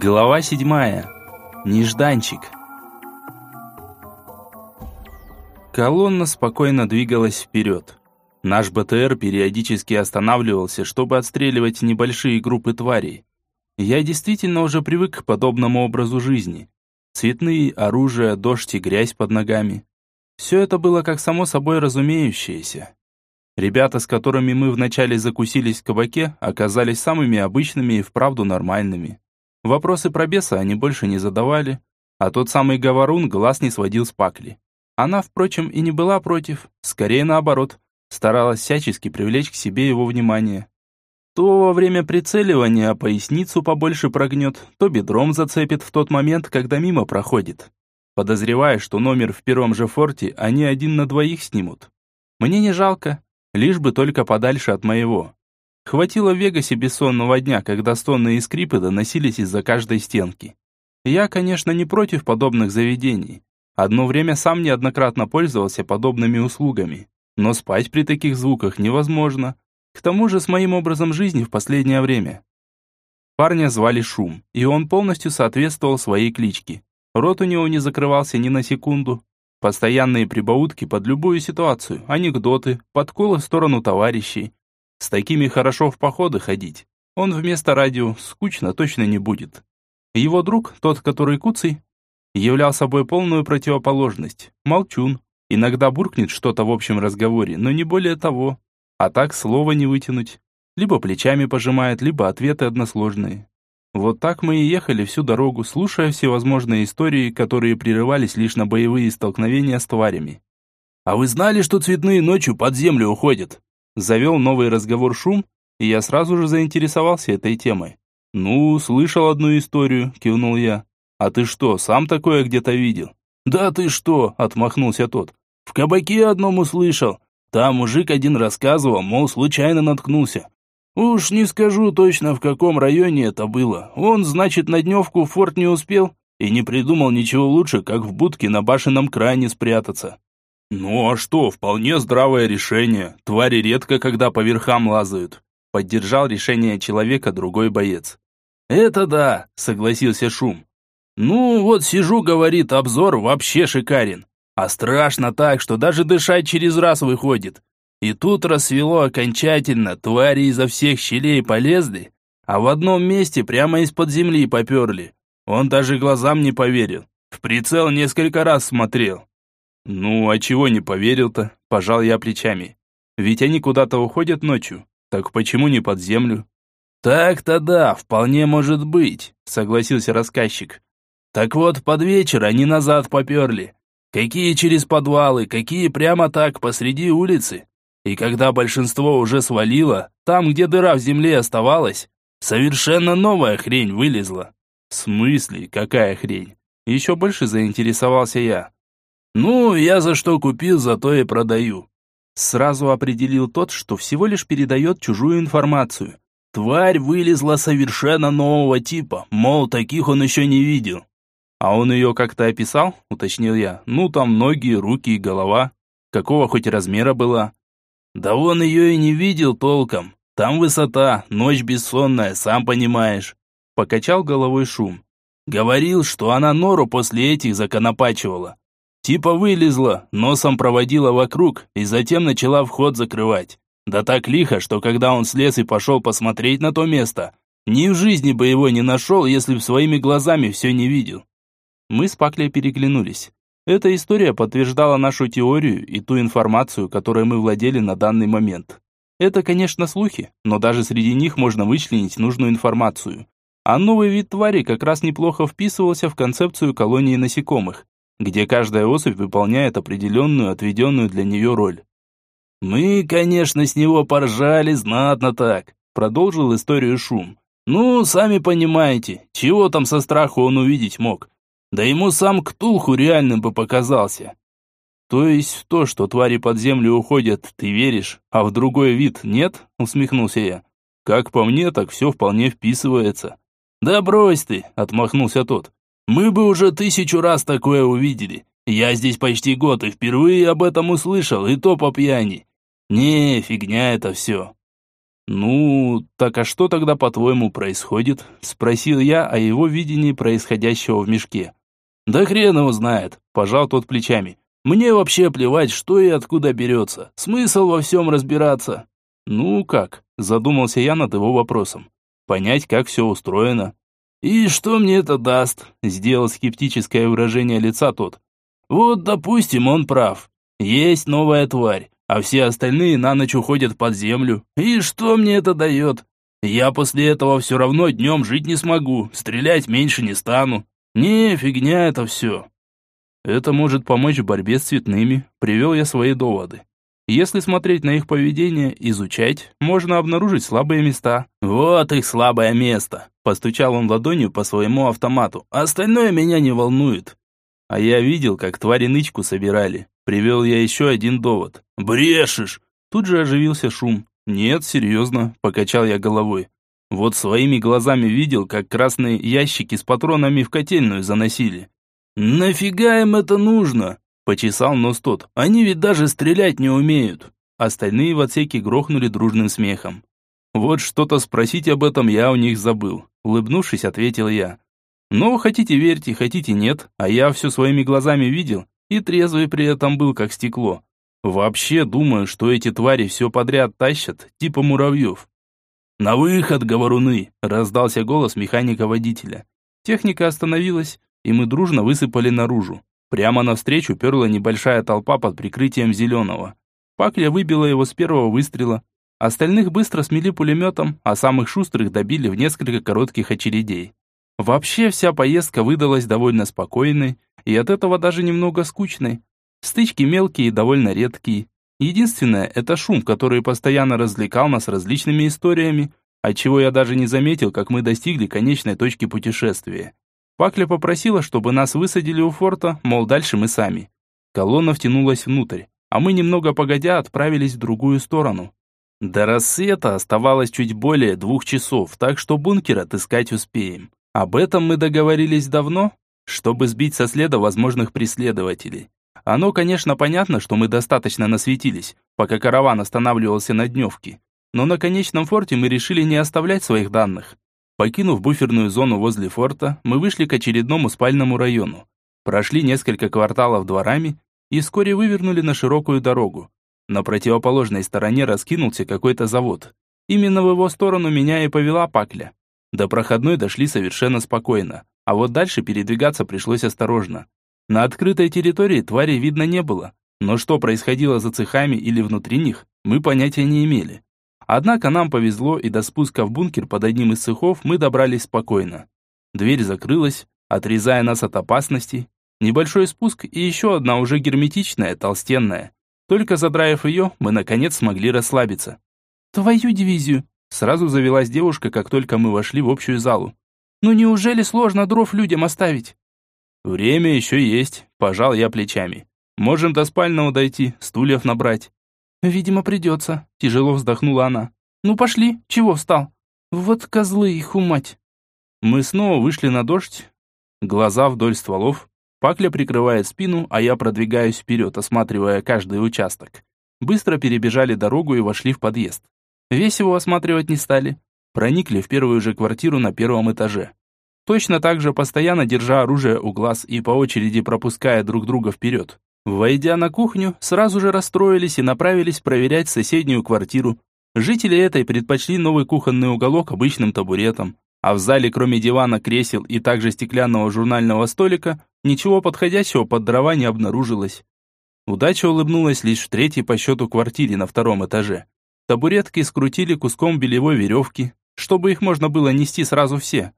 Глава седьмая. Нежданчик. Колонна спокойно двигалась вперед. Наш БТР периодически останавливался, чтобы отстреливать небольшие группы тварей. Я действительно уже привык к подобному образу жизни. Цветные, оружие, дождь и грязь под ногами. Все это было как само собой разумеющееся. Ребята, с которыми мы вначале закусились в кабаке, оказались самыми обычными и вправду нормальными. Вопросы про беса они больше не задавали, а тот самый говорун глаз не сводил с Пакли. Она, впрочем, и не была против, скорее наоборот, старалась всячески привлечь к себе его внимание. То во время прицеливания поясницу побольше прогнет, то бедром зацепит в тот момент, когда мимо проходит. Подозревая, что номер в первом же форте они один на двоих снимут. Мне не жалко, лишь бы только подальше от моего. Хватило в Вегасе бессонного дня, когда стоны и скрипы доносились из-за каждой стенки. Я, конечно, не против подобных заведений. Одно время сам неоднократно пользовался подобными услугами. Но спать при таких звуках невозможно. К тому же с моим образом жизни в последнее время. Парня звали Шум, и он полностью соответствовал своей кличке. Рот у него не закрывался ни на секунду. Постоянные прибаутки под любую ситуацию, анекдоты, подколы в сторону товарищей. С такими хорошо в походы ходить. Он вместо радио скучно точно не будет. Его друг, тот, который куцый, являл собой полную противоположность. Молчун. Иногда буркнет что-то в общем разговоре, но не более того. А так слова не вытянуть. Либо плечами пожимает, либо ответы односложные. Вот так мы и ехали всю дорогу, слушая всевозможные истории, которые прерывались лишь на боевые столкновения с тварями. «А вы знали, что цветные ночью под землю уходят?» Завел новый разговор шум, и я сразу же заинтересовался этой темой. «Ну, слышал одну историю», — кивнул я. «А ты что, сам такое где-то видел?» «Да ты что!» — отмахнулся тот. «В кабаке одном услышал. Там мужик один рассказывал, мол, случайно наткнулся. Уж не скажу точно, в каком районе это было. Он, значит, на дневку в форт не успел и не придумал ничего лучше, как в будке на башенном кране спрятаться. «Ну а что, вполне здравое решение. Твари редко когда по верхам лазают», — поддержал решение человека другой боец. «Это да», — согласился Шум. «Ну, вот сижу, — говорит, — обзор вообще шикарен. А страшно так, что даже дышать через раз выходит. И тут рассвело окончательно, твари изо всех щелей полезли, а в одном месте прямо из-под земли поперли. Он даже глазам не поверил. В прицел несколько раз смотрел. «Ну, а чего не поверил-то?» – пожал я плечами. «Ведь они куда-то уходят ночью. Так почему не под землю?» «Так-то да, вполне может быть», – согласился рассказчик. «Так вот, под вечер они назад поперли. Какие через подвалы, какие прямо так посреди улицы. И когда большинство уже свалило, там, где дыра в земле оставалась, совершенно новая хрень вылезла». «В смысле, какая хрень?» Еще больше заинтересовался я. «Ну, я за что купил, за то и продаю». Сразу определил тот, что всего лишь передает чужую информацию. Тварь вылезла совершенно нового типа, мол, таких он еще не видел. А он ее как-то описал, уточнил я. Ну, там ноги, руки и голова. Какого хоть размера была? Да он ее и не видел толком. Там высота, ночь бессонная, сам понимаешь. Покачал головой шум. Говорил, что она нору после этих законопачивала. Типа вылезла, носом проводила вокруг и затем начала вход закрывать. Да так лихо, что когда он слез и пошел посмотреть на то место, ни в жизни бы его не нашел, если б своими глазами все не видел. Мы с Паклей переглянулись. Эта история подтверждала нашу теорию и ту информацию, которой мы владели на данный момент. Это, конечно, слухи, но даже среди них можно вычленить нужную информацию. А новый вид твари как раз неплохо вписывался в концепцию колонии насекомых где каждая особь выполняет определенную, отведенную для нее роль. «Мы, конечно, с него поржали знатно так», — продолжил историю Шум. «Ну, сами понимаете, чего там со страху он увидеть мог? Да ему сам Ктулху реальным бы показался». «То есть в то, что твари под землю уходят, ты веришь, а в другой вид нет?» — усмехнулся я. «Как по мне, так все вполне вписывается». «Да брось ты!» — отмахнулся тот. Мы бы уже тысячу раз такое увидели. Я здесь почти год и впервые об этом услышал, и то по пьяни. Не, фигня это все. «Ну, так а что тогда, по-твоему, происходит?» – спросил я о его видении происходящего в мешке. «Да хрен его знает», – пожал тот плечами. «Мне вообще плевать, что и откуда берется. Смысл во всем разбираться». «Ну как?» – задумался я над его вопросом. «Понять, как все устроено». «И что мне это даст?» – сделал скептическое выражение лица тот. «Вот, допустим, он прав. Есть новая тварь а все остальные на ночь уходят под землю. И что мне это дает? Я после этого все равно днем жить не смогу, стрелять меньше не стану. Не, фигня это все. Это может помочь в борьбе с цветными, привел я свои доводы. Если смотреть на их поведение, изучать, можно обнаружить слабые места. Вот их слабое место. Постучал он ладонью по своему автомату. Остальное меня не волнует. А я видел, как твари нычку собирали. Привел я еще один довод. «Брешешь!» Тут же оживился шум. «Нет, серьезно», – покачал я головой. Вот своими глазами видел, как красные ящики с патронами в котельную заносили. «Нафига им это нужно?» – почесал нос тот. «Они ведь даже стрелять не умеют». Остальные в отсеке грохнули дружным смехом. «Вот что-то спросить об этом я у них забыл», – улыбнувшись, ответил я. «Но хотите верьте, хотите нет, а я все своими глазами видел и трезвый при этом был как стекло. Вообще думаю, что эти твари все подряд тащат, типа муравьев. «На выход, говоруны!» – раздался голос механика-водителя. Техника остановилась, и мы дружно высыпали наружу. Прямо навстречу перла небольшая толпа под прикрытием зеленого. Пакля выбила его с первого выстрела. Остальных быстро смели пулеметом, а самых шустрых добили в несколько коротких очередей. Вообще вся поездка выдалась довольно спокойной, и от этого даже немного скучной. Стычки мелкие и довольно редкие. Единственное, это шум, который постоянно развлекал нас различными историями, отчего я даже не заметил, как мы достигли конечной точки путешествия. Пакля попросила, чтобы нас высадили у форта, мол, дальше мы сами. Колонна втянулась внутрь, а мы немного погодя отправились в другую сторону. До рассвета оставалось чуть более двух часов, так что бункер отыскать успеем. Об этом мы договорились давно, чтобы сбить со следа возможных преследователей. Оно, конечно, понятно, что мы достаточно насветились, пока караван останавливался на дневке. Но на конечном форте мы решили не оставлять своих данных. Покинув буферную зону возле форта, мы вышли к очередному спальному району. Прошли несколько кварталов дворами и вскоре вывернули на широкую дорогу. На противоположной стороне раскинулся какой-то завод. Именно в его сторону меня и повела Пакля. До проходной дошли совершенно спокойно. А вот дальше передвигаться пришлось осторожно. На открытой территории твари видно не было, но что происходило за цехами или внутри них, мы понятия не имели. Однако нам повезло, и до спуска в бункер под одним из цехов мы добрались спокойно. Дверь закрылась, отрезая нас от опасности. Небольшой спуск и еще одна уже герметичная, толстенная. Только задраив ее, мы наконец смогли расслабиться. «Твою дивизию!» Сразу завелась девушка, как только мы вошли в общую залу. Ну неужели сложно дров людям оставить? Время еще есть, пожал я плечами. Можем до спального дойти, стульев набрать. Видимо, придется, тяжело вздохнула она. Ну пошли, чего встал? Вот козлы их умать. Мы снова вышли на дождь. Глаза вдоль стволов. Пакля прикрывает спину, а я продвигаюсь вперед, осматривая каждый участок. Быстро перебежали дорогу и вошли в подъезд. Весь его осматривать не стали проникли в первую же квартиру на первом этаже. Точно так же постоянно держа оружие у глаз и по очереди пропуская друг друга вперед. Войдя на кухню, сразу же расстроились и направились проверять соседнюю квартиру. Жители этой предпочли новый кухонный уголок обычным табуретом, а в зале, кроме дивана, кресел и также стеклянного журнального столика, ничего подходящего под дрова не обнаружилось. Удача улыбнулась лишь в третьей по счету квартире на втором этаже. Табуретки скрутили куском белевой веревки, чтобы их можно было нести сразу все.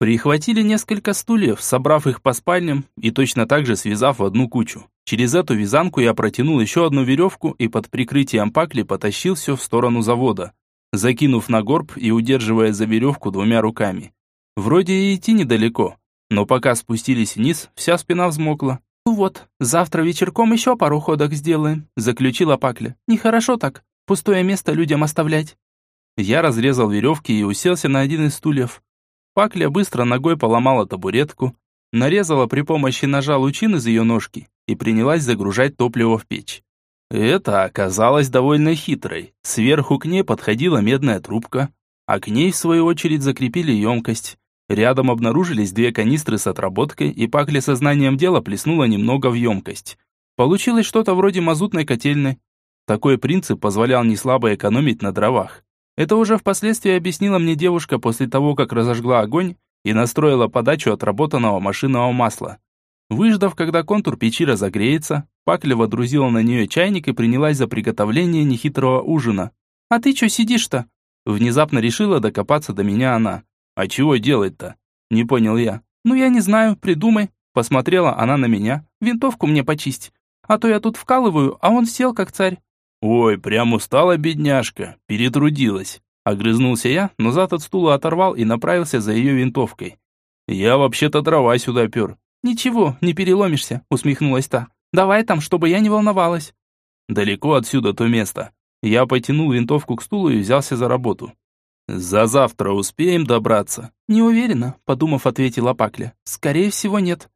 Прихватили несколько стульев, собрав их по спальням и точно так же связав в одну кучу. Через эту вязанку я протянул еще одну веревку и под прикрытием пакли потащил все в сторону завода, закинув на горб и удерживая за веревку двумя руками. Вроде и идти недалеко, но пока спустились вниз, вся спина взмокла. «Ну вот, завтра вечерком еще пару ходок сделаем», заключила Пакля. «Нехорошо так, пустое место людям оставлять». Я разрезал веревки и уселся на один из стульев. Пакля быстро ногой поломала табуретку, нарезала при помощи ножа лучин из ее ножки и принялась загружать топливо в печь. Это оказалось довольно хитрой. Сверху к ней подходила медная трубка, а к ней, в свою очередь, закрепили емкость. Рядом обнаружились две канистры с отработкой, и Пакли сознанием дела плеснула немного в емкость. Получилось что-то вроде мазутной котельной. Такой принцип позволял неслабо экономить на дровах. Это уже впоследствии объяснила мне девушка после того, как разожгла огонь и настроила подачу отработанного машинного масла. Выждав, когда контур печи разогреется, Пакля водрузила на нее чайник и принялась за приготовление нехитрого ужина. «А ты что сидишь-то?» Внезапно решила докопаться до меня она. «А чего делать-то?» Не понял я. «Ну я не знаю, придумай». Посмотрела она на меня. «Винтовку мне почисть. А то я тут вкалываю, а он сел как царь. «Ой, прям устала бедняжка, перетрудилась». Огрызнулся я, но зад от стула оторвал и направился за ее винтовкой. «Я вообще-то дрова сюда пер». «Ничего, не переломишься», усмехнулась та. «Давай там, чтобы я не волновалась». Далеко отсюда то место. Я потянул винтовку к стулу и взялся за работу. «За завтра успеем добраться?» «Не уверена», подумав, ответила Пакля. «Скорее всего, нет».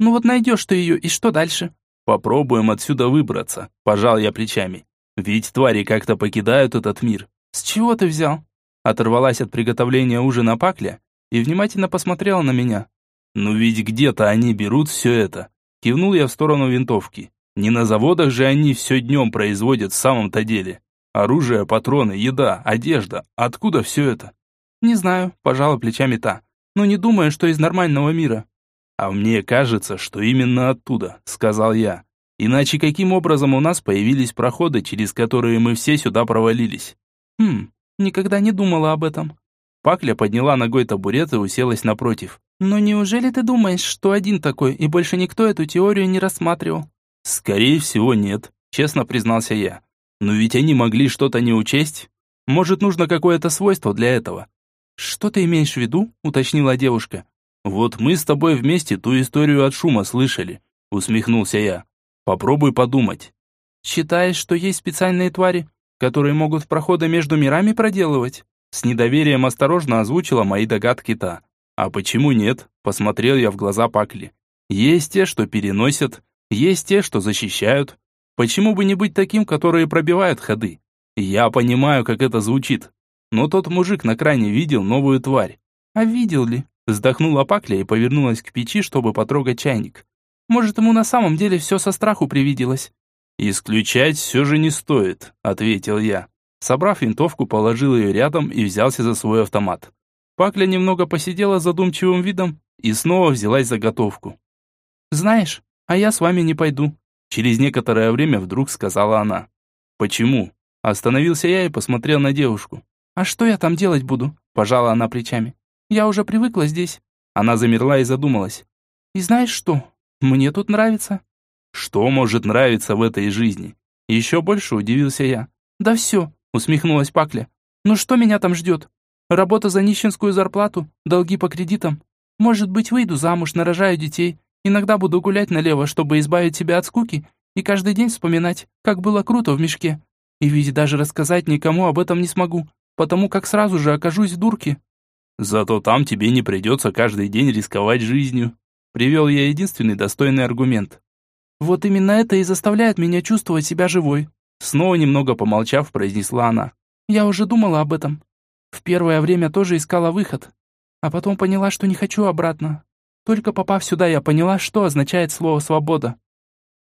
«Ну вот найдешь ты ее, и что дальше?» «Попробуем отсюда выбраться», пожал я плечами. Ведь твари как-то покидают этот мир. С чего ты взял? Оторвалась от приготовления ужина Пакля и внимательно посмотрела на меня. Ну ведь где-то они берут все это. Кивнул я в сторону винтовки. Не на заводах же они все днем производят в самом-то деле. Оружие, патроны, еда, одежда. Откуда все это? Не знаю, пожала плечами та. Но не думаю, что из нормального мира. А мне кажется, что именно оттуда, сказал я. Иначе каким образом у нас появились проходы, через которые мы все сюда провалились? Хм, никогда не думала об этом. Пакля подняла ногой табурет и уселась напротив. «Но неужели ты думаешь, что один такой, и больше никто эту теорию не рассматривал?» «Скорее всего, нет», — честно признался я. «Но ведь они могли что-то не учесть. Может, нужно какое-то свойство для этого?» «Что ты имеешь в виду?» — уточнила девушка. «Вот мы с тобой вместе ту историю от шума слышали», — усмехнулся я. Попробуй подумать. Считаешь, что есть специальные твари, которые могут проходы между мирами проделывать? С недоверием осторожно озвучила мои догадки та. А почему нет? Посмотрел я в глаза Пакли. Есть те, что переносят, есть те, что защищают. Почему бы не быть таким, которые пробивают ходы? Я понимаю, как это звучит. Но тот мужик на крайне видел новую тварь. А видел ли? Вздохнула Пакля и повернулась к печи, чтобы потрогать чайник. Может, ему на самом деле все со страху привиделось?» «Исключать все же не стоит», — ответил я. Собрав винтовку, положил ее рядом и взялся за свой автомат. Пакля немного посидела задумчивым видом и снова взялась за готовку. «Знаешь, а я с вами не пойду», — через некоторое время вдруг сказала она. «Почему?» Остановился я и посмотрел на девушку. «А что я там делать буду?» – пожала она плечами. «Я уже привыкла здесь». Она замерла и задумалась. «И знаешь что? Мне тут нравится». «Что может нравиться в этой жизни?» Еще больше удивился я. «Да все», усмехнулась Пакля. «Ну что меня там ждет? Работа за нищенскую зарплату, долги по кредитам. Может быть, выйду замуж, нарожаю детей. Иногда буду гулять налево, чтобы избавить себя от скуки, и каждый день вспоминать, как было круто в мешке. И ведь даже рассказать никому об этом не смогу, потому как сразу же окажусь в дурке». «Зато там тебе не придется каждый день рисковать жизнью», Привел я единственный достойный аргумент. «Вот именно это и заставляет меня чувствовать себя живой», снова немного помолчав, произнесла она. «Я уже думала об этом. В первое время тоже искала выход, а потом поняла, что не хочу обратно. Только попав сюда, я поняла, что означает слово «свобода».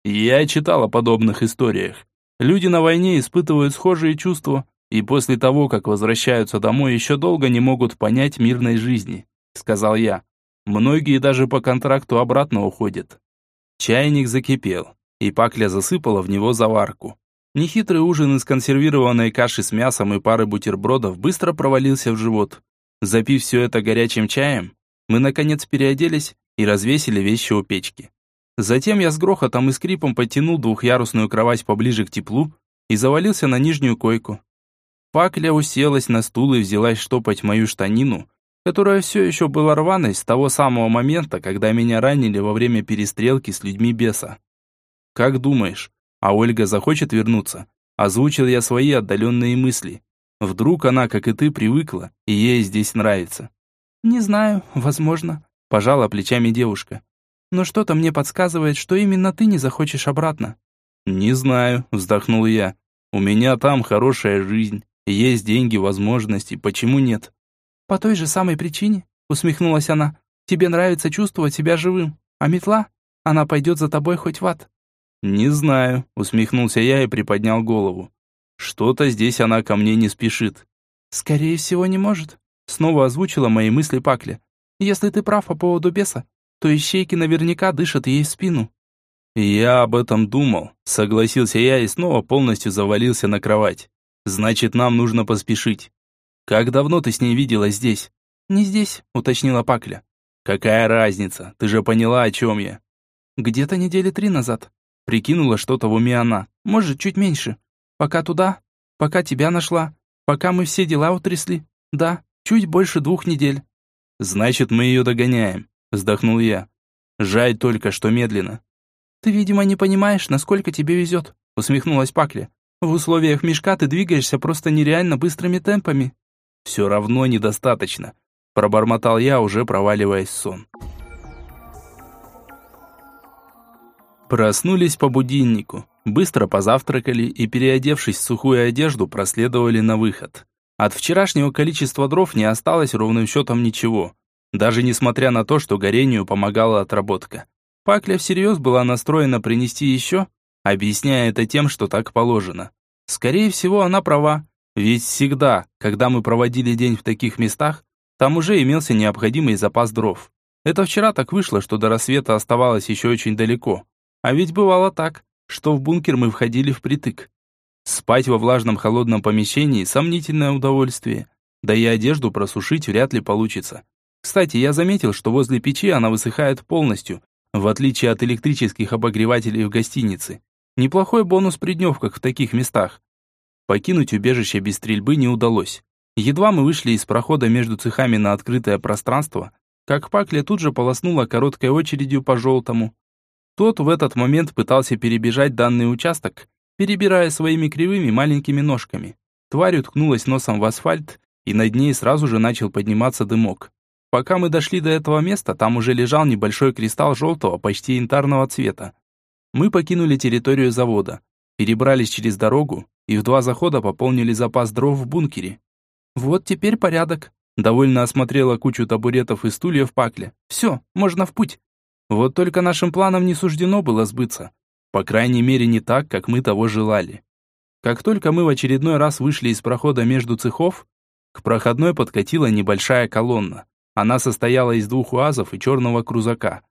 Я читал о подобных историях. Люди на войне испытывают схожие чувства, и после того, как возвращаются домой, еще долго не могут понять мирной жизни, сказал я. Многие даже по контракту обратно уходят. Чайник закипел, и Пакля засыпала в него заварку. Нехитрый ужин из консервированной каши с мясом и пары бутербродов быстро провалился в живот. Запив все это горячим чаем, мы наконец переоделись и развесили вещи у печки. Затем я с грохотом и скрипом подтянул двухъярусную кровать поближе к теплу и завалился на нижнюю койку. Пакля уселась на стул и взялась штопать мою штанину, которая все еще была рваной с того самого момента, когда меня ранили во время перестрелки с людьми беса. «Как думаешь, а Ольга захочет вернуться?» Озвучил я свои отдаленные мысли. Вдруг она, как и ты, привыкла, и ей здесь нравится. «Не знаю, возможно», – пожала плечами девушка. «Но что-то мне подсказывает, что именно ты не захочешь обратно». «Не знаю», – вздохнул я. «У меня там хорошая жизнь, есть деньги, возможности, почему нет?» «По той же самой причине», – усмехнулась она. «Тебе нравится чувствовать себя живым, а метла, она пойдет за тобой хоть в ад». «Не знаю», – усмехнулся я и приподнял голову. «Что-то здесь она ко мне не спешит». «Скорее всего, не может», – снова озвучила мои мысли Пакля. «Если ты прав по поводу беса, то ищейки наверняка дышат ей в спину». «Я об этом думал», — согласился я и снова полностью завалился на кровать. «Значит, нам нужно поспешить». «Как давно ты с ней виделась здесь?» «Не здесь», — уточнила Пакля. «Какая разница? Ты же поняла, о чем я». «Где-то недели три назад». Прикинула что-то в уме она. «Может, чуть меньше. Пока туда, пока тебя нашла, пока мы все дела утрясли. Да, чуть больше двух недель». «Значит, мы ее догоняем», — вздохнул я. «Жаль только, что медленно. «Ты, видимо, не понимаешь, насколько тебе везет», — усмехнулась Пакля. «В условиях мешка ты двигаешься просто нереально быстрыми темпами». «Все равно недостаточно», — пробормотал я, уже проваливаясь в сон. Проснулись по будильнику, быстро позавтракали и, переодевшись в сухую одежду, проследовали на выход. От вчерашнего количества дров не осталось ровным счетом ничего, даже несмотря на то, что горению помогала отработка. Пакля всерьез была настроена принести еще, объясняя это тем, что так положено. Скорее всего, она права, ведь всегда, когда мы проводили день в таких местах, там уже имелся необходимый запас дров. Это вчера так вышло, что до рассвета оставалось еще очень далеко. А ведь бывало так, что в бункер мы входили впритык. Спать во влажном холодном помещении – сомнительное удовольствие. Да и одежду просушить вряд ли получится. Кстати, я заметил, что возле печи она высыхает полностью, в отличие от электрических обогревателей в гостинице. Неплохой бонус при дневках в таких местах. Покинуть убежище без стрельбы не удалось. Едва мы вышли из прохода между цехами на открытое пространство, как Пакля тут же полоснула короткой очередью по желтому. Тот в этот момент пытался перебежать данный участок, перебирая своими кривыми маленькими ножками. Тварь уткнулась носом в асфальт, и над ней сразу же начал подниматься дымок. Пока мы дошли до этого места, там уже лежал небольшой кристалл желтого, почти янтарного цвета. Мы покинули территорию завода, перебрались через дорогу и в два захода пополнили запас дров в бункере. «Вот теперь порядок», — довольно осмотрела кучу табуретов и стульев Пакля. «Все, можно в путь». Вот только нашим планам не суждено было сбыться. По крайней мере, не так, как мы того желали. Как только мы в очередной раз вышли из прохода между цехов, к проходной подкатила небольшая колонна. Она состояла из двух уазов и черного крузака.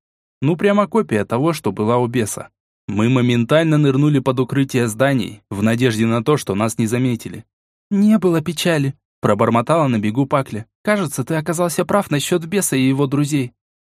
Ну, прямо копия того, что была у беса. Мы моментально нырнули под укрытие зданий, в надежде на то, что нас не заметили. «Не было печали», – пробормотала на бегу Пакля. «Кажется, ты оказался прав насчет беса и его друзей».